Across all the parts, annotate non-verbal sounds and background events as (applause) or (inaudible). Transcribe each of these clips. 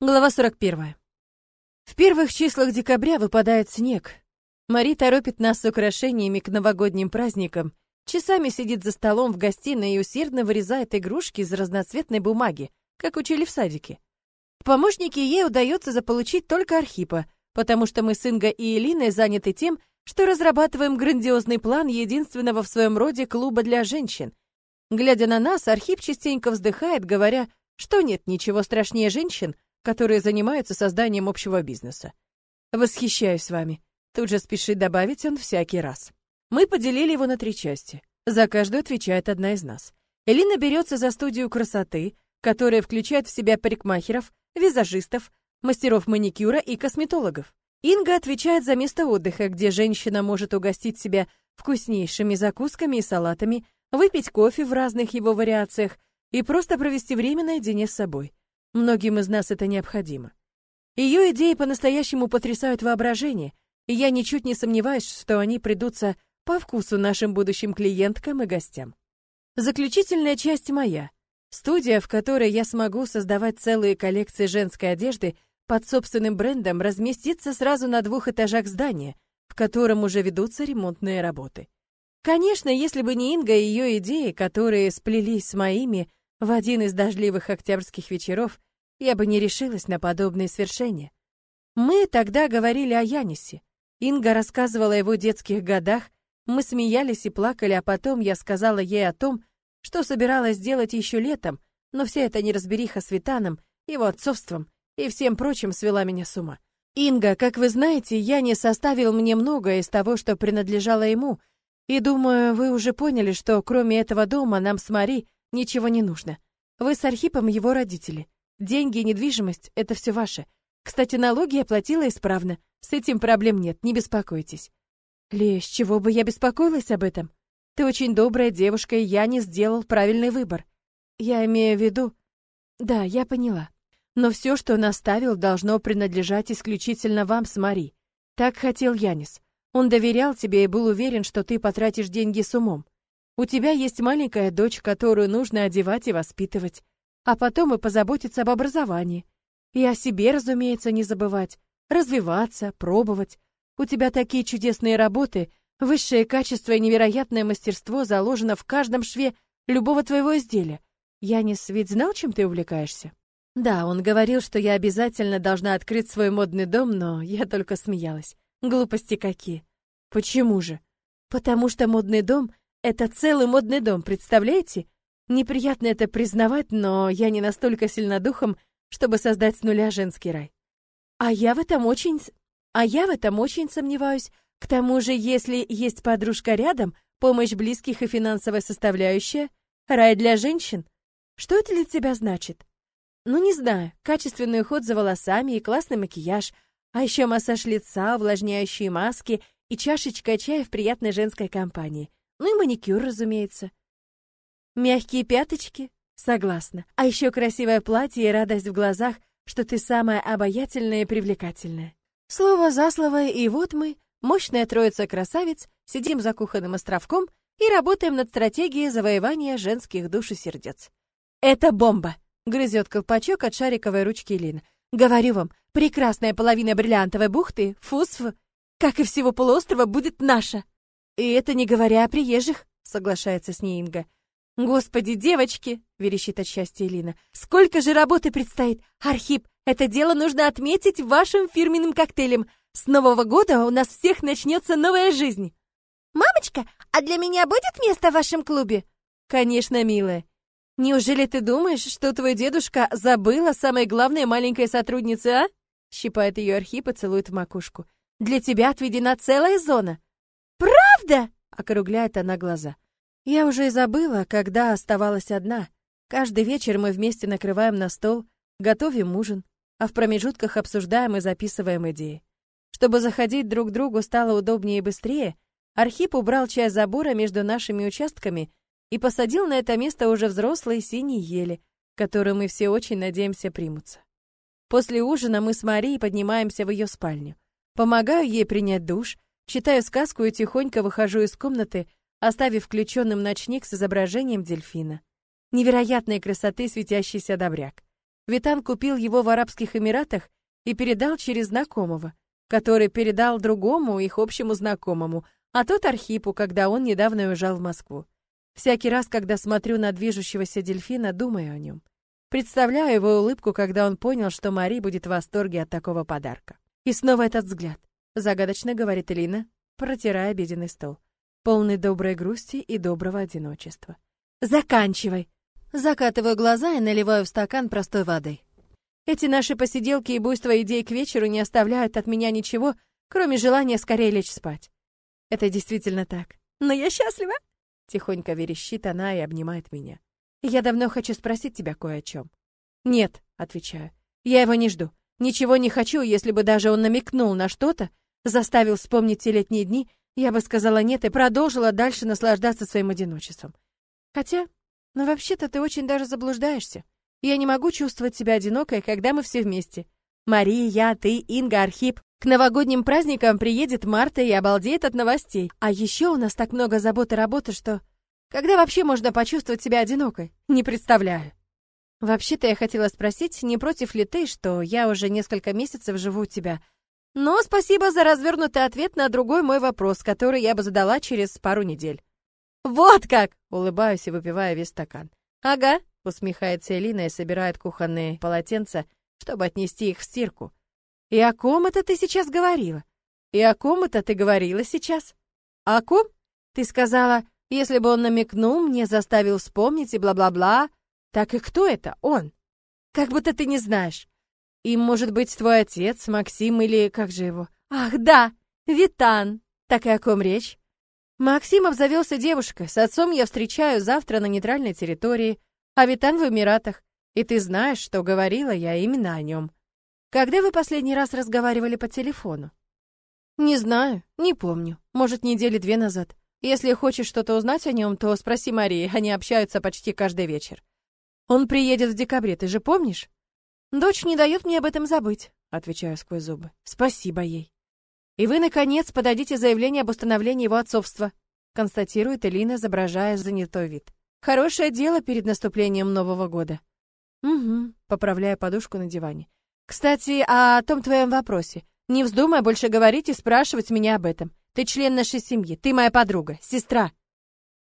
Глава 41. В первых числах декабря выпадает снег. Мари торопит нас с украшениями к новогодним праздникам, часами сидит за столом в гостиной и усердно вырезает игрушки из разноцветной бумаги, как учили в садике. В помощники ей удается заполучить только Архипа, потому что мы с Инго и Элиной заняты тем, что разрабатываем грандиозный план единственного в своем роде клуба для женщин. Глядя на нас, Архип частенько вздыхает, говоря, что нет ничего страшнее женщин, которые занимаются созданием общего бизнеса. Восхищаюсь вами. Тут же спешит добавить он всякий раз. Мы поделили его на три части. За каждую отвечает одна из нас. Элина берется за студию красоты, которая включает в себя парикмахеров, визажистов, мастеров маникюра и косметологов. Инга отвечает за место отдыха, где женщина может угостить себя вкуснейшими закусками и салатами, выпить кофе в разных его вариациях и просто провести время наедине с собой. Многим из нас это необходимо. Ее идеи по-настоящему потрясают воображение, и я ничуть не сомневаюсь, что они придутся по вкусу нашим будущим клиенткам и гостям. Заключительная часть моя. Студия, в которой я смогу создавать целые коллекции женской одежды под собственным брендом, разместится сразу на двух этажах здания, в котором уже ведутся ремонтные работы. Конечно, если бы не Инга и ее идеи, которые сплелись с моими, в один из дождливых октябрьских вечеров я бы не решилась на подобные свершения. Мы тогда говорили о Янисе. Инга рассказывала о его детских годах, мы смеялись и плакали, а потом я сказала ей о том, что собиралась сделать еще летом, но вся эта неразбериха с Витаном, его отцовством и всем прочим свела меня с ума. Инга, как вы знаете, Янис оставил мне многое из того, что принадлежало ему, и думаю, вы уже поняли, что кроме этого дома нам с Мари Ничего не нужно. Вы с Архипом его родители. Деньги и недвижимость — это все ваше. Кстати, налоги я платила исправно. С этим проблем нет, не беспокойтесь. Ле, с чего бы я беспокоилась об этом? Ты очень добрая девушка, и я не сделал правильный выбор. Я имею в виду... Да, я поняла. Но все, что он оставил, должно принадлежать исключительно вам с Мари. Так хотел Янис. Он доверял тебе и был уверен, что ты потратишь деньги с умом. У тебя есть маленькая дочь, которую нужно одевать и воспитывать, а потом и позаботиться об образовании. И о себе, разумеется, не забывать, развиваться, пробовать. У тебя такие чудесные работы, высшее качество и невероятное мастерство заложено в каждом шве любого твоего изделия. Янис ведь знал, чем ты увлекаешься? Да, он говорил, что я обязательно должна открыть свой модный дом, но я только смеялась. Глупости какие. Почему же? Потому что модный дом это целый модный дом, представляете? Неприятно это признавать, но я не настолько сильна духом, чтобы создать с нуля женский рай. А я в этом очень... А я в этом очень сомневаюсь. К тому же, если есть подружка рядом, помощь близких и финансовая составляющая, рай для женщин, что это для тебя значит? Ну, не знаю, качественный уход за волосами и классный макияж, а еще массаж лица, увлажняющие маски и чашечка чая в приятной женской компании. Ну и маникюр, разумеется. Мягкие пяточки? Согласна. А еще красивое платье и радость в глазах, что ты самая обаятельная и привлекательная. Слово за слово, и вот мы, мощная троица красавиц, сидим за кухонным островком и работаем над стратегией завоевания женских душ и сердец. Это бомба! Грызет колпачок от шариковой ручки Лин. Говорю вам, прекрасная половина бриллиантовой бухты, фусф, как и всего полуострова, будет наша. «И это не говоря о приезжих», — соглашается с ней Инга. «Господи, девочки!» — верещит от счастья Элина. «Сколько же работы предстоит! Архип, это дело нужно отметить вашим фирменным коктейлем. С Нового года у нас всех начнется новая жизнь!» «Мамочка, а для меня будет место в вашем клубе?» «Конечно, милая. Неужели ты думаешь, что твой дедушка забыл о самой главной маленькой сотруднице, а?» Щипает ее Архип и целует в макушку. «Для тебя отведена целая зона. «Правда?» — округляет она глаза. Я уже и забыла, когда оставалась одна. Каждый вечер мы вместе накрываем на стол, готовим ужин, а в промежутках обсуждаем и записываем идеи. Чтобы заходить друг к другу стало удобнее и быстрее, Архип убрал часть забора между нашими участками и посадил на это место уже взрослые синие ели, которые мы все очень надеемся примутся. После ужина мы с Марией поднимаемся в ее спальню. Помогаю ей принять душ, Читаю сказку и тихонько выхожу из комнаты, оставив включенным ночник с изображением дельфина. Невероятной красоты светящийся добряк. Витан купил его в Арабских Эмиратах и передал через знакомого, который передал другому их общему знакомому, а тот Архипу, когда он недавно уезжал в Москву. Всякий раз, когда смотрю на движущегося дельфина, думаю о нем. Представляю его улыбку, когда он понял, что Мари будет в восторге от такого подарка. И снова этот взгляд. Загадочно говорит Элина, протирая обеденный стол, полный доброй грусти и доброго одиночества. Заканчивай. Закатываю глаза и наливаю в стакан простой воды. Эти наши посиделки и буйства идей к вечеру не оставляют от меня ничего, кроме желания скорее лечь спать. Это действительно так. Но я счастлива. Тихонько верещит она и обнимает меня. Я давно хочу спросить тебя кое о чем. Нет, отвечаю. Я его не жду. Ничего не хочу, если бы даже он намекнул на что-то, заставил вспомнить те летние дни, я бы сказала нет и продолжила дальше наслаждаться своим одиночеством. Хотя, ну вообще-то ты очень даже заблуждаешься. Я не могу чувствовать себя одинокой, когда мы все вместе. Мария, я, ты, Инга, Архип. К новогодним праздникам приедет Марта и обалдеет от новостей. А еще у нас так много забот и работы, что... Когда вообще можно почувствовать себя одинокой? Не представляю. Вообще-то я хотела спросить, не против ли ты, что я уже несколько месяцев живу у тебя, но спасибо за развернутый ответ на другой мой вопрос, который я бы задала через пару недель. Вот как, улыбаюсь и выпиваю весь стакан. Ага, усмехается Элина и собирает кухонные полотенца, чтобы отнести их в стирку. И о ком это ты сейчас говорила? И о ком это ты говорила сейчас? О ком? Ты сказала, если бы он намекнул мне, заставил вспомнить и бла-бла-бла. Так и кто это? Он? Как будто ты не знаешь. И, может быть, твой отец, Максим или как же его? Ах, да, Витан. Так и о ком речь? Максим обзавелся девушкой. С отцом я встречаю завтра на нейтральной территории, а Витан в Эмиратах. И ты знаешь, что говорила я именно о нем. Когда вы последний раз разговаривали по телефону? Не знаю, не помню. Может, недели две назад. Если хочешь что-то узнать о нем, то спроси Марии, они общаются почти каждый вечер. Он приедет в декабре, ты же помнишь? Дочь не дает мне об этом забыть, отвечаю сквозь зубы. Спасибо ей. И вы, наконец, подадите заявление об установлении его отцовства, констатирует Элина, изображая занятой вид. Хорошее дело перед наступлением Нового года. Угу, поправляя подушку на диване. Кстати, о том твоем вопросе. Не вздумай больше говорить и спрашивать меня об этом. Ты член нашей семьи, ты моя подруга, сестра.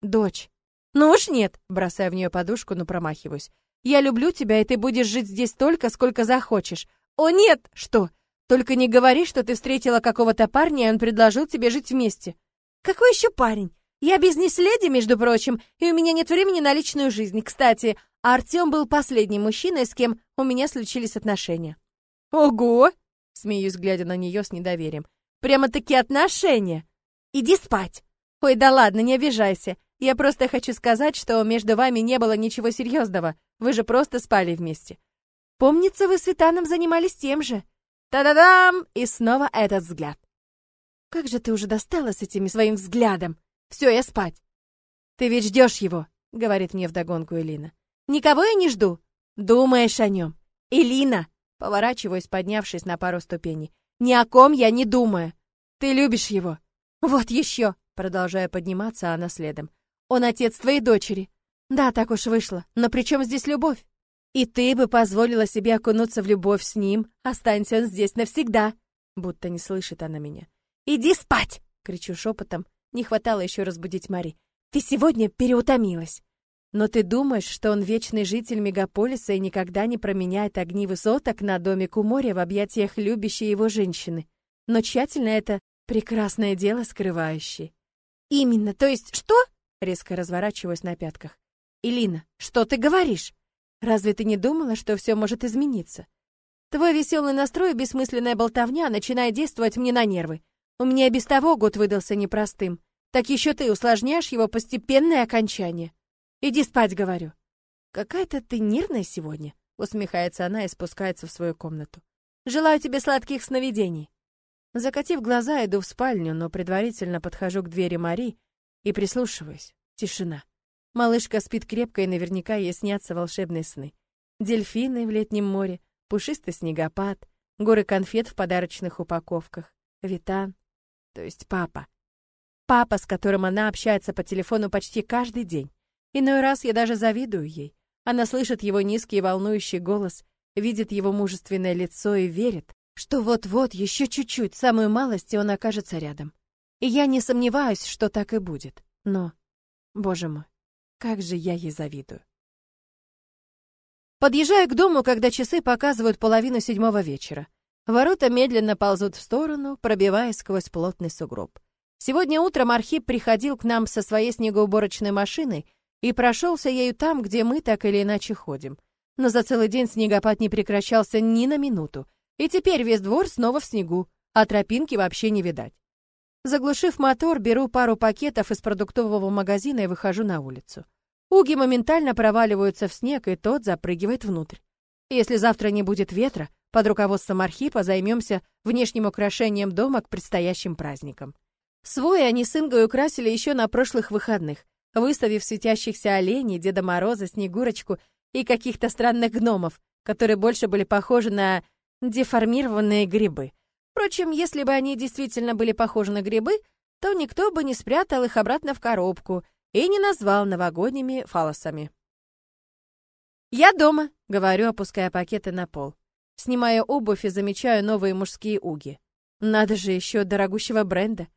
Дочь. Ну уж нет, бросая в нее подушку, но промахиваюсь. Я люблю тебя, и ты будешь жить здесь столько, сколько захочешь. О, нет! Что? Только не говори, что ты встретила какого-то парня, и он предложил тебе жить вместе. Какой еще парень? Я бизнес-леди, между прочим, и у меня нет времени на личную жизнь. Кстати, Артем был последним мужчиной, с кем у меня случились отношения. Ого! Смеюсь, глядя на нее с недоверием. Прямо-таки отношения. Иди спать. Ой, да ладно, не обижайся. Я просто хочу сказать, что между вами не было ничего серьезного. Вы же просто спали вместе. Помнится, вы с Витаном занимались тем же. Та-да-дам! И снова этот взгляд. Как же ты уже достала с этим своим взглядом? Все, я спать. Ты ведь ждешь его, говорит мне вдогонку Элина. Никого я не жду. Думаешь о нем. Элина, поворачиваюсь, поднявшись на пару ступеней. Ни о ком я не думаю. Ты любишь его. Вот еще, продолжая подниматься, она следом. Он отец твоей дочери. Да, так уж вышло. Но при чем здесь любовь? И ты бы позволила себе окунуться в любовь с ним, останься он здесь навсегда. Будто не слышит она меня. Иди спать! Кричу шепотом. Не хватало еще разбудить Мари. Ты сегодня переутомилась. Но ты думаешь, что он вечный житель мегаполиса и никогда не променяет огни высоток на домик у моря в объятиях любящей его женщины, но тщательно это прекрасное дело скрывающий. Именно, то есть что? Резко разворачиваюсь на пятках. «Илина, что ты говоришь? Разве ты не думала, что все может измениться? Твой веселый настрой и бессмысленная болтовня начинает действовать мне на нервы. У меня и без того год выдался непростым. Так еще ты усложняешь его постепенное окончание. Иди спать, говорю». «Какая-то ты нервная сегодня», — усмехается она и спускается в свою комнату. «Желаю тебе сладких сновидений». Закатив глаза, иду в спальню, но предварительно подхожу к двери Мари и прислушиваюсь. Тишина. Малышка спит крепко, и наверняка ей снятся волшебные сны. Дельфины в летнем море, пушистый снегопад, горы конфет в подарочных упаковках, Витан, то есть папа. Папа, с которым она общается по телефону почти каждый день. Иной раз я даже завидую ей. Она слышит его низкий волнующий голос, видит его мужественное лицо и верит, что вот-вот, еще чуть-чуть, самую малость, и он окажется рядом. И я не сомневаюсь, что так и будет. Но, боже мой, как же я ей завидую. Подъезжаю к дому, когда часы показывают половину седьмого вечера. Ворота медленно ползут в сторону, пробиваясь сквозь плотный сугроб. Сегодня утром Архип приходил к нам со своей снегоуборочной машиной и прошелся ею там, где мы так или иначе ходим. Но за целый день снегопад не прекращался ни на минуту, и теперь весь двор снова в снегу, а тропинки вообще не видать. Заглушив мотор, беру пару пакетов из продуктового магазина и выхожу на улицу. Уги моментально проваливаются в снег, и тот запрыгивает внутрь. Если завтра не будет ветра, под руководством Архипа займемся внешним украшением дома к предстоящим праздникам. Свой они с Ингой украсили еще на прошлых выходных, выставив светящихся оленей, Деда Мороза, Снегурочку и каких-то странных гномов, которые больше были похожи на деформированные грибы. Впрочем, если бы они действительно были похожи на грибы, то никто бы не спрятал их обратно в коробку и не назвал новогодними фалосами. «Я дома», — говорю, опуская пакеты на пол. Снимаю обувь и замечаю новые мужские уги. Надо же еще дорогущего бренда.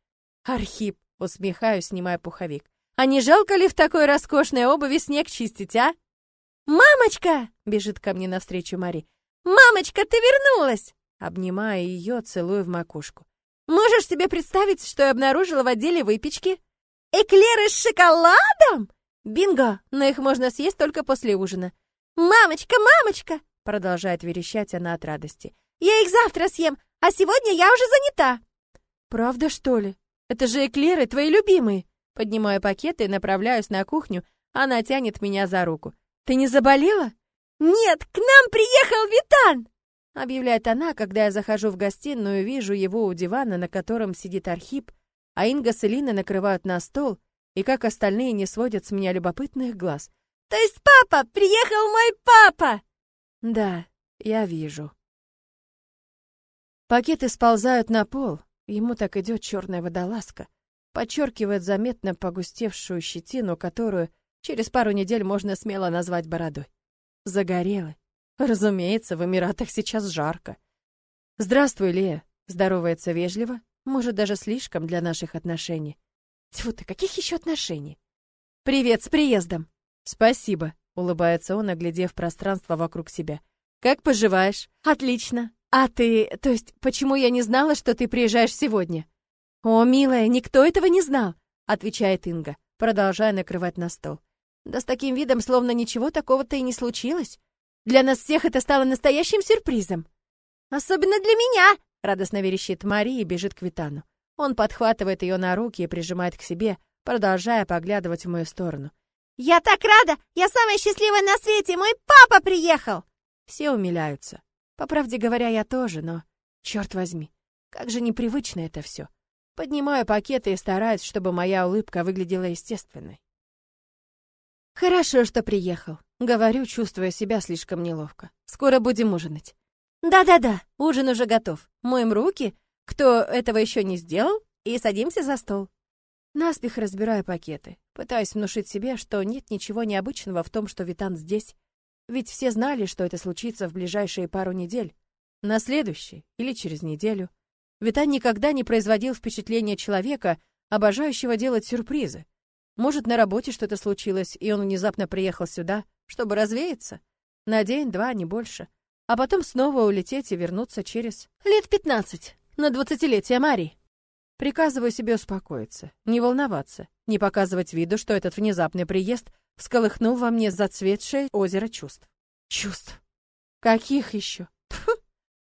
Архип, усмехаюсь, снимая пуховик. А не жалко ли в такой роскошной обуви снег чистить, а? «Мамочка!» — бежит ко мне навстречу Мари. «Мамочка, ты вернулась!» Обнимаю ее, целую в макушку. «Можешь себе представить, что я обнаружила в отделе выпечки? Эклеры с шоколадом? Бинго! Но их можно съесть только после ужина. Мамочка, мамочка!» Продолжает верещать она от радости. «Я их завтра съем, а сегодня я уже занята!» «Правда, что ли? Это же эклеры, твои любимые!» Поднимаю пакеты и направляюсь на кухню, она тянет меня за руку. «Ты не заболела?» «Нет, к нам приехал Витан!» Объявляет она, когда я захожу в гостиную и вижу его у дивана, на котором сидит Архип, а Инга с Элиной накрывают на стол, и как остальные не сводят с меня любопытных глаз. «То есть папа! Приехал мой папа!» Да, я вижу. Пакеты сползают на пол, ему так идет черная водолазка, подчеркивает заметно погустевшую щетину, которую через пару недель можно смело назвать бородой. Загорелый. Разумеется, в Эмиратах сейчас жарко. «Здравствуй, Лея», — здоровается вежливо, может, даже слишком для наших отношений. Тьфу ты, каких еще отношений? «Привет, с приездом!» «Спасибо», Улыбается он, оглядев пространство вокруг себя. «Как поживаешь?» «Отлично. А ты... То есть, почему я не знала, что ты приезжаешь сегодня?» «О, милая, никто этого не знал», — отвечает Инга, продолжая накрывать на стол. «Да с таким видом, словно ничего такого-то и не случилось. Для нас всех это стало настоящим сюрпризом». «Особенно для меня!» — радостно верещит Мария и бежит к Витану. Он подхватывает ее на руки и прижимает к себе, продолжая поглядывать в мою сторону. «Я так рада! Я самая счастливая на свете! Мой папа приехал!» Все умиляются. По правде говоря, я тоже, но... Черт возьми, как же непривычно это все. Поднимаю пакеты и стараюсь, чтобы моя улыбка выглядела естественной. «Хорошо, что приехал», — говорю, чувствуя себя слишком неловко. «Скоро будем ужинать». «Да-да-да, ужин уже готов. Моем руки, кто этого еще не сделал, и садимся за стол». Наспех разбираю пакеты. Пытаюсь внушить себе, что нет ничего необычного в том, что Витан здесь. Ведь все знали, что это случится в ближайшие пару недель. На следующий или через неделю. Витан никогда не производил впечатления человека, обожающего делать сюрпризы. Может, на работе что-то случилось, и он внезапно приехал сюда, чтобы развеяться? На день-два, не больше. А потом снова улететь и вернуться через лет пятнадцать, на двадцатилетие Марии. Приказываю себе успокоиться, не волноваться, не показывать виду, что этот внезапный приезд всколыхнул во мне зацветшее озеро чувств. Чувств? Каких еще? Тьфу!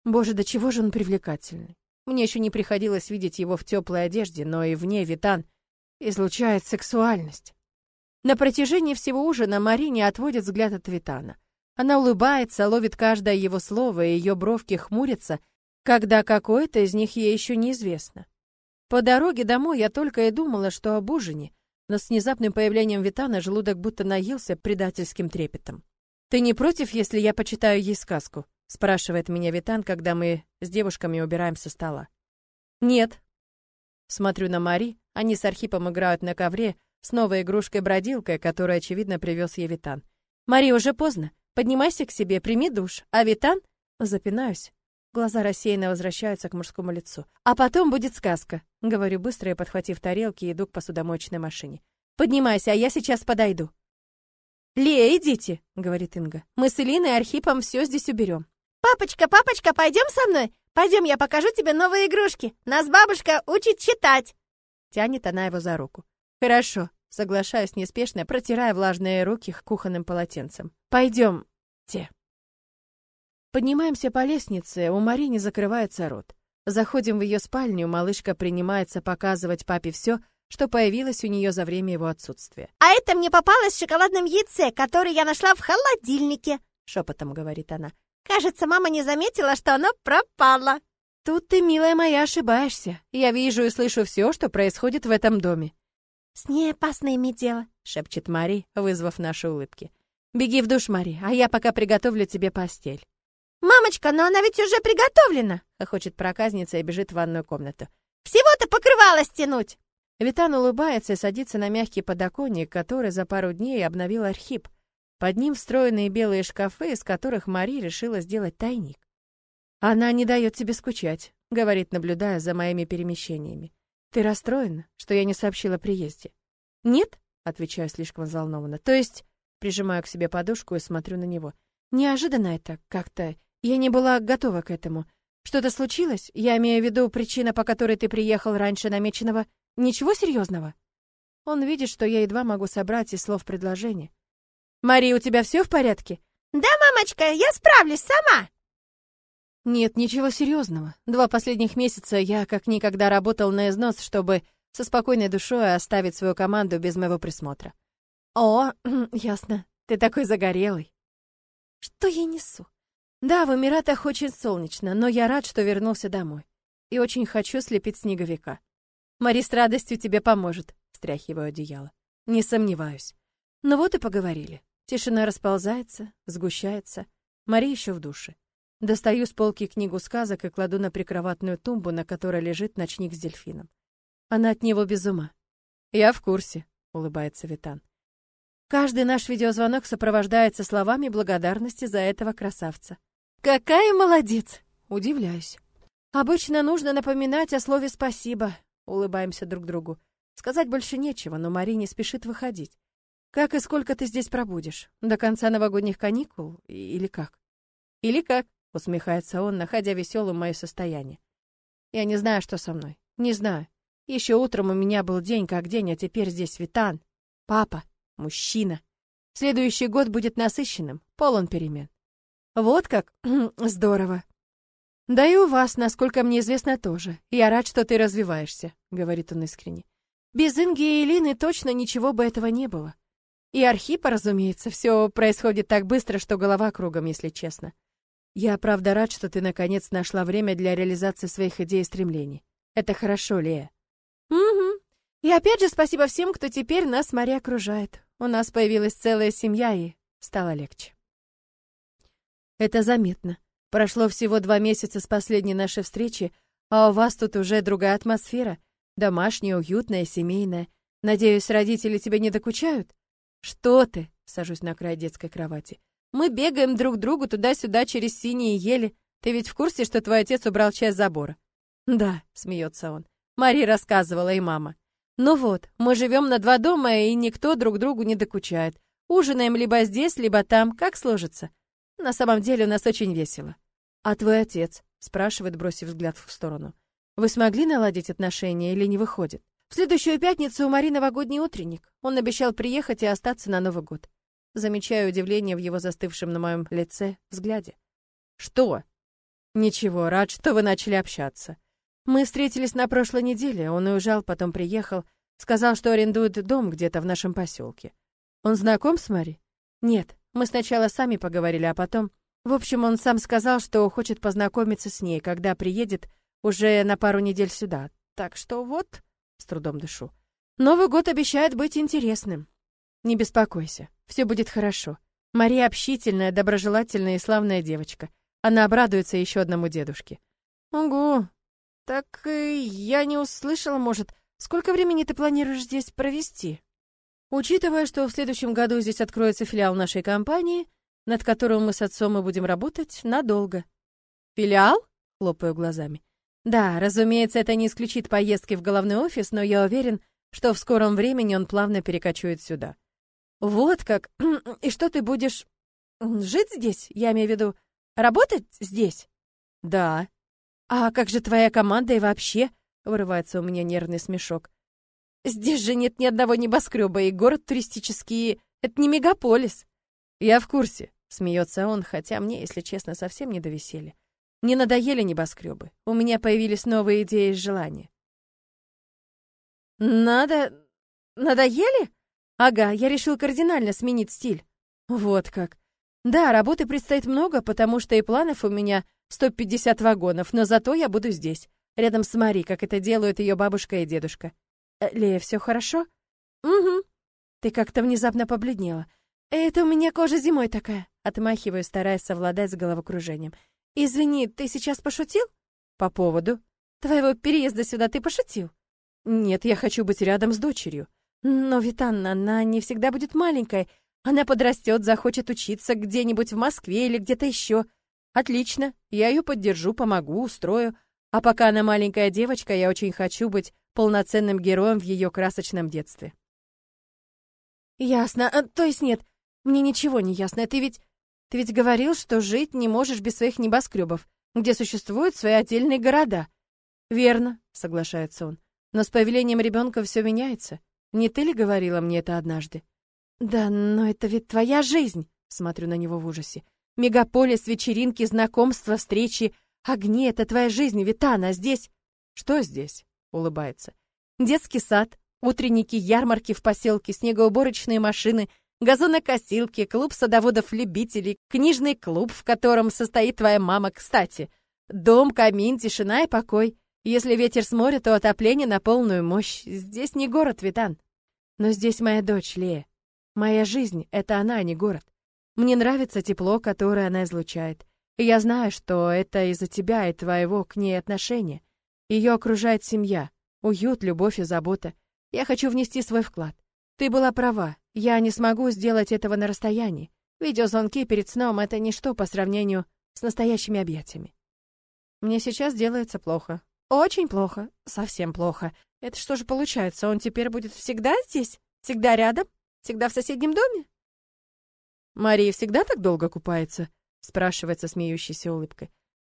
Боже, до чего же он привлекательный. Мне еще не приходилось видеть его в теплой одежде, но и в ней Витан излучает сексуальность. На протяжении всего ужина Мари не отводит взгляд от Витана. Она улыбается, ловит каждое его слово, и ее бровки хмурятся, когда какое-то из них ей еще неизвестно. По дороге домой я только и думала, что об ужине, но с внезапным появлением Витана желудок будто наелся предательским трепетом. «Ты не против, если я почитаю ей сказку?» — спрашивает меня Витан, когда мы с девушками убираем со стола. «Нет». Смотрю на Мари, они с Архипом играют на ковре с новой игрушкой-бродилкой, которую, очевидно, привез ей Витан. «Мари, уже поздно. Поднимайся к себе, прими душ. А Витан... Запинаюсь. Глаза рассеянно возвращаются к мужскому лицу. А потом будет сказка. Говорю быстро и, подхватив тарелки, иду к посудомоечной машине. Поднимайся, а я сейчас подойду. «Лея, идите», — говорит Инга. «Мы с Элиной и Архипом все здесь уберем». «Папочка, папочка, пойдем со мной? Пойдем, я покажу тебе новые игрушки. Нас бабушка учит читать». Тянет она его за руку. «Хорошо», — соглашаюсь неспешно, протирая влажные руки кухонным полотенцем. «Пойдемте». Поднимаемся по лестнице, у Марини закрывается рот. Заходим в ее спальню, малышка принимается показывать папе все, что появилось у нее за время его отсутствия. «А это мне попалось в шоколадном яйце, которое я нашла в холодильнике», — шепотом говорит она. «Кажется, мама не заметила, что оно пропало». «Тут ты, милая моя, ошибаешься. Я вижу и слышу все, что происходит в этом доме». «С ней опасно иметь дело», — шепчет Мари, вызвав наши улыбки. «Беги в душ, Мари, а я пока приготовлю тебе постель». «Мамочка, но она ведь уже приготовлена!» — хохочет проказница и бежит в ванную комнату. «Всего-то покрывало стянуть!» Витан улыбается и садится на мягкий подоконник, который за пару дней обновил Архип. Под ним встроенные белые шкафы, из которых Мари решила сделать тайник. «Она не дает тебе скучать», — говорит, наблюдая за моими перемещениями. «Ты расстроена, что я не сообщила о приезде?» «Нет», — отвечаю слишком взволнованно. «То есть...» — прижимаю к себе подушку и смотрю на него. «Неожиданно это как-то я не была готова к этому. Что-то случилось? Я имею в виду причина, по которой ты приехал раньше намеченного. Ничего серьезного? Он видит, что я едва могу собрать из слов предложение. Мари, у тебя все в порядке? Да, мамочка, я справлюсь сама. Нет, ничего серьезного. Два последних месяца я как никогда работал на износ, чтобы со спокойной душой оставить свою команду без моего присмотра. О, (clears throat) ясно. Ты такой загорелый. Что я несу? Да, в Эмиратах очень солнечно, но я рад, что вернулся домой. И очень хочу слепить снеговика. Мари с радостью тебе поможет, стряхиваю одеяло. Не сомневаюсь. Ну вот и поговорили. Тишина расползается, сгущается. Мари еще в душе. Достаю с полки книгу сказок и кладу на прикроватную тумбу, на которой лежит ночник с дельфином. Она от него без ума. Я в курсе, улыбается Витан. Каждый наш видеозвонок сопровождается словами благодарности за этого красавца. Какая молодец! Удивляюсь. Обычно нужно напоминать о слове «спасибо». Улыбаемся друг другу. Сказать больше нечего, но Мари не спешит выходить. Как и сколько ты здесь пробудешь? До конца новогодних каникул? Или как? Или как? Усмехается он, находя веселым мое состояние. Я не знаю, что со мной. Не знаю. Еще утром у меня был день как день, а теперь здесь Витан. Папа. Мужчина. Следующий год будет насыщенным, полон перемен. Вот как? (clears throat) Здорово. Да и у вас, насколько мне известно, тоже. Я рад, что ты развиваешься, говорит он искренне. Без Инги и Элины точно ничего бы этого не было. И Архипа, разумеется, все происходит так быстро, что голова кругом, если честно. Я правда рад, что ты наконец нашла время для реализации своих идей и стремлений. Это хорошо, Лея. Угу. И опять же спасибо всем, кто теперь нас с Мари окружает. У нас появилась целая семья, и стало легче. Это заметно. Прошло всего два месяца с последней нашей встречи, а у вас тут уже другая атмосфера. Домашняя, уютная, семейная. Надеюсь, родители тебя не докучают? Что ты? Сажусь на край детской кровати. Мы бегаем друг другу туда-сюда через синие ели. Ты ведь в курсе, что твой отец убрал часть забора? Да, смеется он. Мари рассказывала и мама. Ну вот, мы живем на два дома, и никто друг другу не докучает. Ужинаем либо здесь, либо там, как сложится. На самом деле у нас очень весело. А твой отец? спрашивает, бросив взгляд в сторону. Вы смогли наладить отношения или не выходит? В следующую пятницу у Мари новогодний утренник. Он обещал приехать и остаться на Новый год. Замечаю удивление в его застывшем на моем лице взгляде. Что? Ничего, рад, что вы начали общаться. Мы встретились на прошлой неделе. Он уезжал, потом приехал, сказал, что арендует дом где-то в нашем поселке. Он знаком с Мари? Нет, мы сначала сами поговорили, а потом... В общем, он сам сказал, что хочет познакомиться с ней, когда приедет уже на пару недель сюда. Так что вот, с трудом дышу. Новый год обещает быть интересным. Не беспокойся, все будет хорошо. Мария общительная, доброжелательная и славная девочка. Она обрадуется еще одному дедушке. Ого, так э, я не услышала, может, сколько времени ты планируешь здесь провести? Учитывая, что в следующем году здесь откроется филиал нашей компании, над которым мы с отцом и будем работать надолго. Филиал? Хлопаю глазами. Да, разумеется, это не исключит поездки в головной офис, но я уверен, что в скором времени он плавно перекочует сюда. Вот как. (clears throat) И что ты будешь жить здесь? Я имею в виду работать здесь? Да. А как же твоя команда и вообще? Вырывается у меня нервный смешок. Здесь же нет ни одного небоскреба, и город туристический — это не мегаполис. Я в курсе, смеется он, хотя мне, если честно, совсем не до веселья. Не надоели небоскребы. У меня появились новые идеи и желания. Надо... Надоели? Ага, я решил кардинально сменить стиль. Вот как. Да, работы предстоит много, потому что и планов у меня 150 вагонов, но зато я буду здесь, рядом с Мари, как это делают ее бабушка и дедушка. Э, Лея, все хорошо? Угу. Ты как-то внезапно побледнела. Это у меня кожа зимой такая. Отмахиваю, стараясь совладать с головокружением. Извини, ты сейчас пошутил? По поводу твоего переезда сюда ты пошутил? Нет, я хочу быть рядом с дочерью. Но Витанна, она не всегда будет маленькой. Она подрастет, захочет учиться где-нибудь в Москве или где-то еще. Отлично, я ее поддержу, помогу, устрою. А пока она маленькая девочка, я очень хочу быть полноценным героем в ее красочном детстве. Ясно. А, то есть нет, мне ничего не ясно. Ты ведь ты ведь говорил, что жить не можешь без своих небоскребов, где существуют свои отдельные города. Верно, соглашается он. Но с появлением ребенка все меняется. Не ты ли говорила мне это однажды? Да, но это ведь твоя жизнь, смотрю на него в ужасе. Мегаполис, вечеринки, знакомства, встречи, огни — это твоя жизнь, Витана, а здесь... Что здесь? Улыбается. Детский сад, утренники, ярмарки в поселке, снегоуборочные машины — газонокосилки, клуб садоводов-любителей, книжный клуб, в котором состоит твоя мама, кстати. Дом, камин, тишина и покой. Если ветер с моря, то отопление на полную мощь. Здесь не город, Витан. Но здесь моя дочь, Лея. Моя жизнь — это она, а не город. Мне нравится тепло, которое она излучает. И я знаю, что это из-за тебя и твоего к ней отношения. Ее окружает семья, уют, любовь и забота. Я хочу внести свой вклад. Ты была права, я не смогу сделать этого на расстоянии. Видеозвонки перед сном — это ничто по сравнению с настоящими объятиями. Мне сейчас делается плохо. Очень плохо. Совсем плохо. Это что же получается, он теперь будет всегда здесь? Всегда рядом? Всегда в соседнем доме? Мария всегда так долго купается? Спрашивает со смеющейся улыбкой.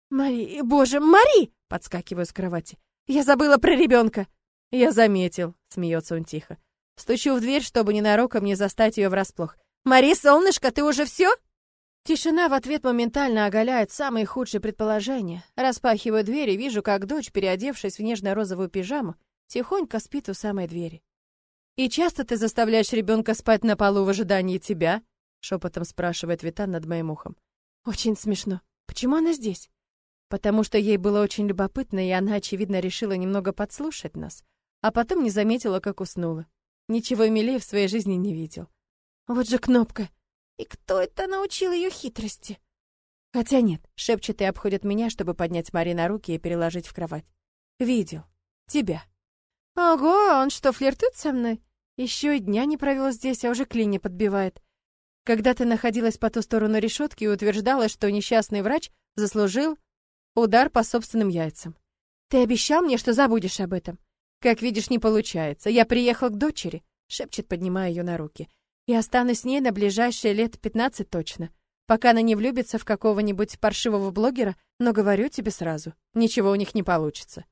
Мари, боже, Мари! Подскакиваю с кровати. Я забыла про ребенка. Я заметил, смеется он тихо. Стучу в дверь, чтобы ненароком не застать ее врасплох. «Мари, солнышко, ты уже все?» Тишина в ответ моментально оголяет самые худшие предположения. Распахиваю дверь и вижу, как дочь, переодевшись в нежно-розовую пижаму, тихонько спит у самой двери. «И часто ты заставляешь ребенка спать на полу в ожидании тебя?» — шепотом спрашивает Витан над моим ухом. «Очень смешно. Почему она здесь?» «Потому что ей было очень любопытно, и она, очевидно, решила немного подслушать нас, а потом не заметила, как уснула. Ничего милее в своей жизни не видел. Вот же кнопка. И кто это научил ее хитрости? Хотя нет, шепчет и обходит меня, чтобы поднять Мари на руки и переложить в кровать. Видел. Тебя. Ого, он что, флиртует со мной? Еще и дня не провел здесь, а уже клини подбивает. Когда ты находилась по ту сторону решетки и утверждала, что несчастный врач заслужил удар по собственным яйцам. Ты обещал мне, что забудешь об этом. Как видишь, не получается. Я приехал к дочери, шепчет, поднимая ее на руки. И останусь с ней на ближайшие лет пятнадцать точно. Пока она не влюбится в какого-нибудь паршивого блогера, но говорю тебе сразу, ничего у них не получится.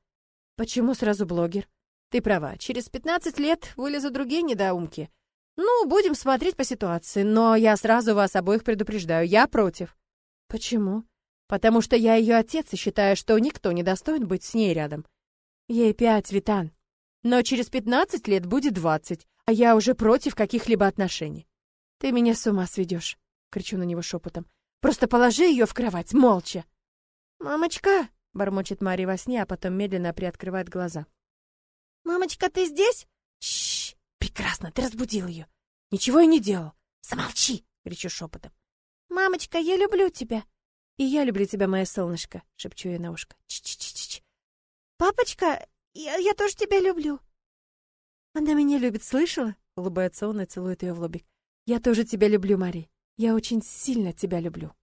Почему сразу блогер? Ты права, через пятнадцать лет вылезут другие недоумки. Ну, будем смотреть по ситуации, но я сразу вас обоих предупреждаю, я против. Почему? Потому что я ее отец и считаю, что никто не достоин быть с ней рядом. Ей пять, Витан. Но через пятнадцать лет будет двадцать, а я уже против каких-либо отношений. Ты меня с ума сведешь, кричу на него шепотом. Просто положи ее в кровать, молча. Мамочка, бормочет Мария во сне, а потом медленно приоткрывает глаза. Мамочка, ты здесь? Чш, прекрасно, ты разбудил ее. Ничего я не делал. Замолчи, кричу шепотом. Мамочка, я люблю тебя. И я люблю тебя, моя солнышко, шепчу ей на ушко. Ч-ч-ч-ч. Папочка, я, я тоже тебя люблю. Она меня любит, слышала? Улыбается он и целует ее в лобик. Я тоже тебя люблю, Мари. Я очень сильно тебя люблю.